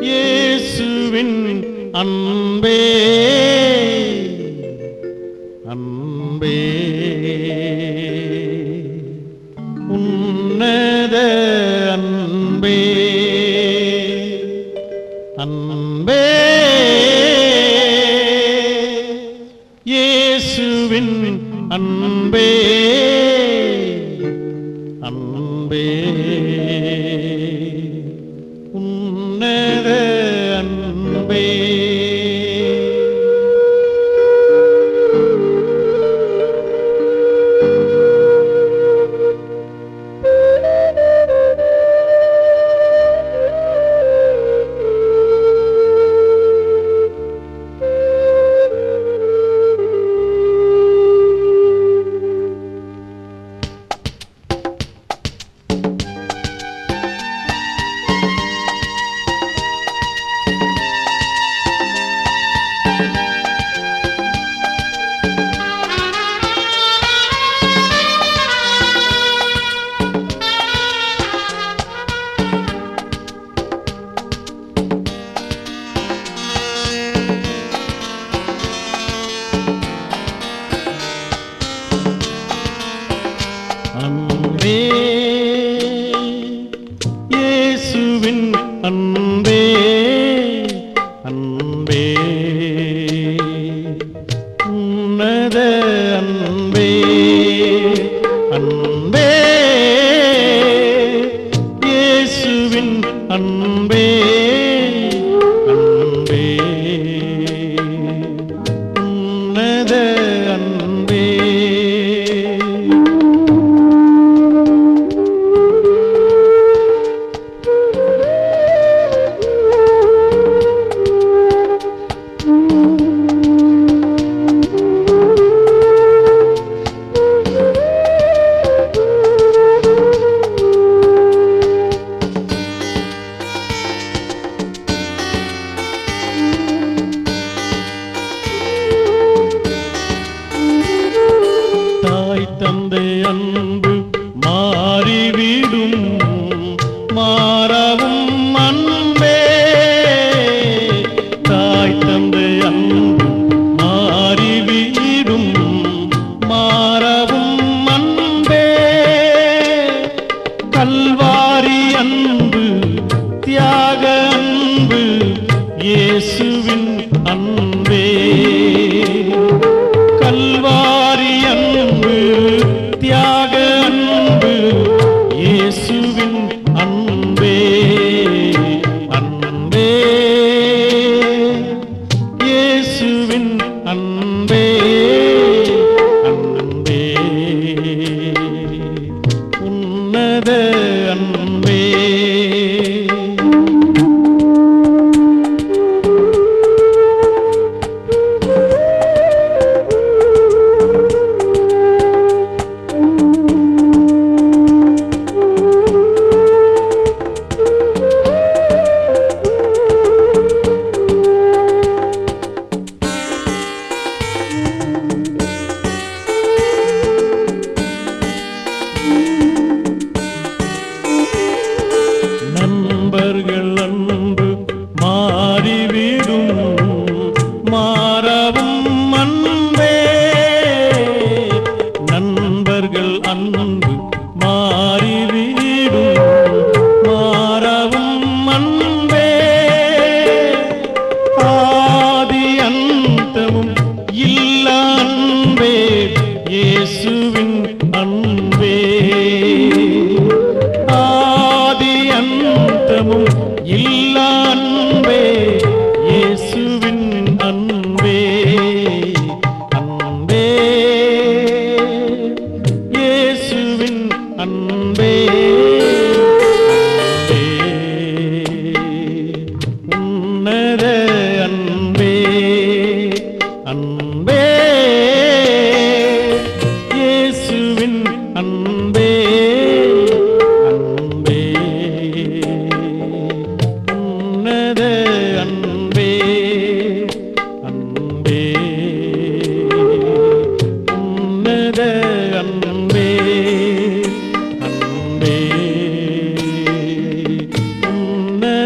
இயேசுவின் அன்பே. அன்பே. உன்னத அன்பே. அன்பே. இயேசுவின் அன்பே. அன்பே உன்னதே அன்பே. அன்பே அன்பே. இயேசுவின் அன்பே. கல்வாரி அன்பு தியாக அன்பு இயேசுவின் அன்பே. அன்பே. இயேசுவின் அன்பே. அன்பே. உன்னதே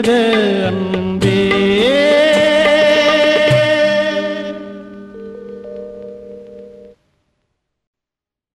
be